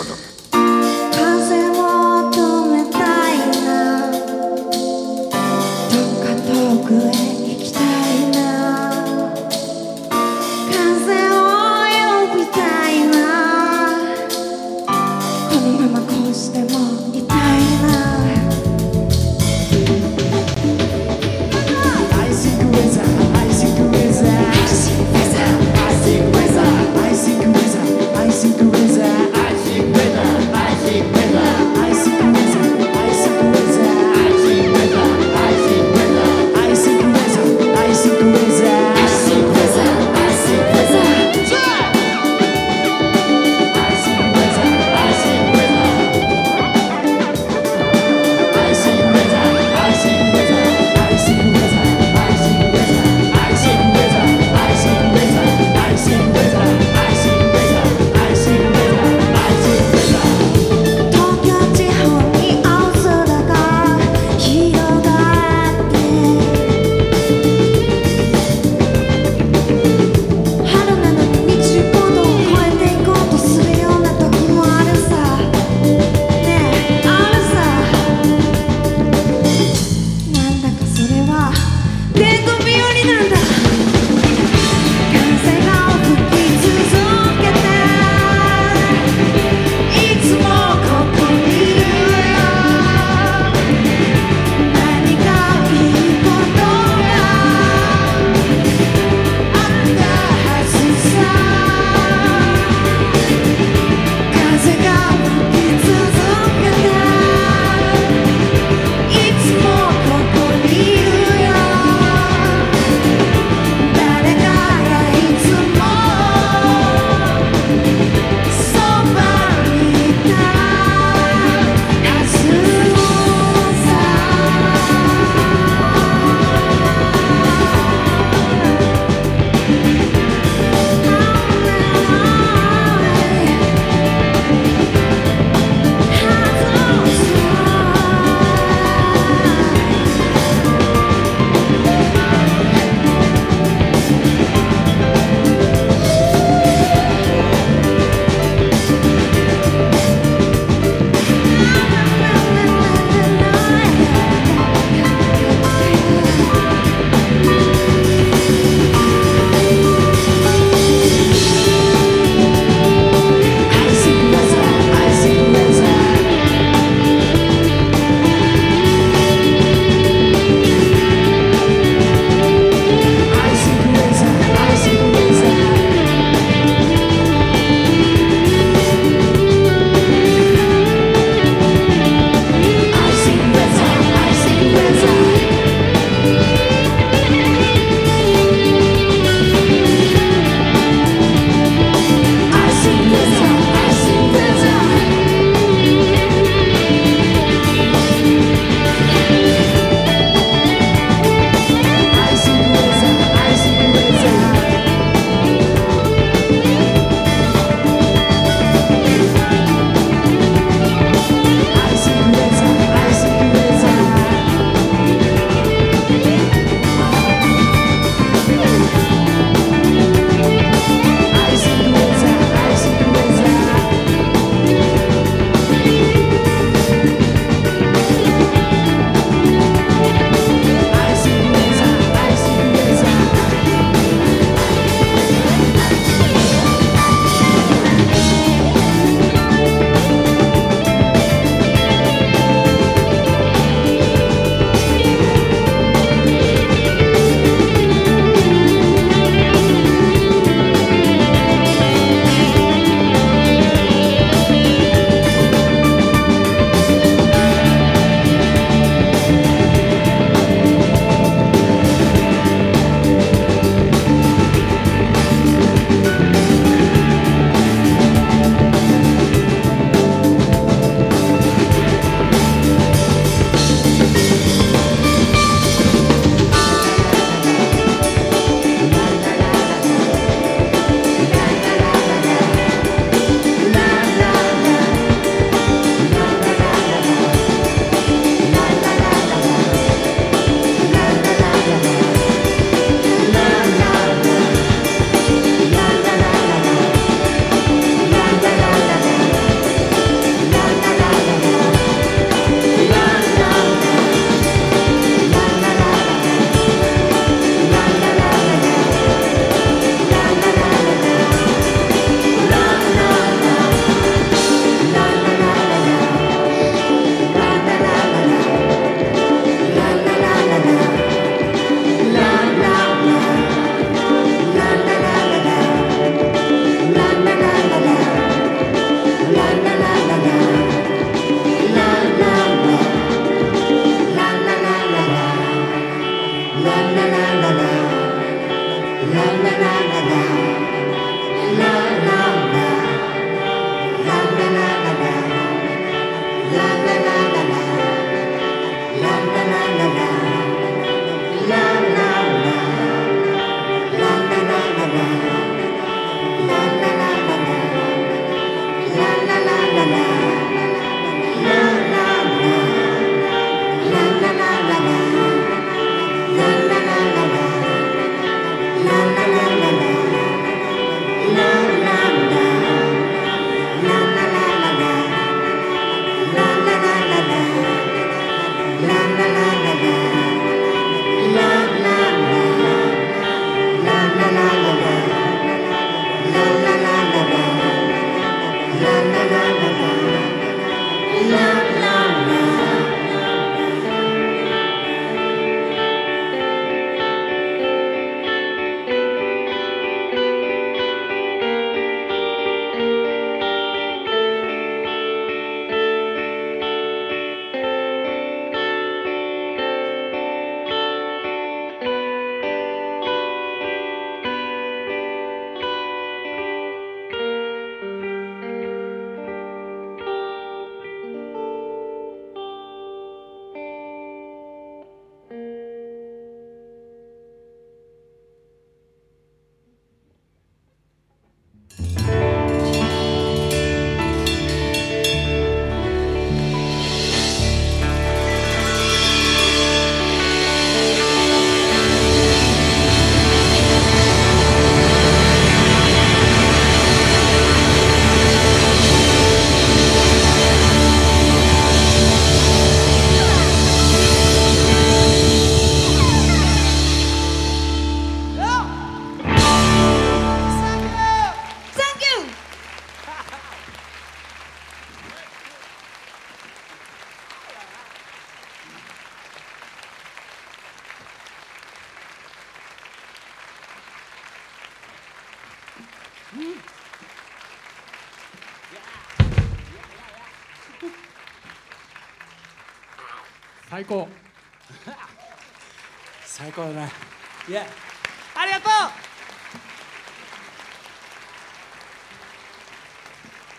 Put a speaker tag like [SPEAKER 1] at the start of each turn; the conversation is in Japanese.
[SPEAKER 1] করো
[SPEAKER 2] 最高。最高だね。
[SPEAKER 3] いや。ありがとう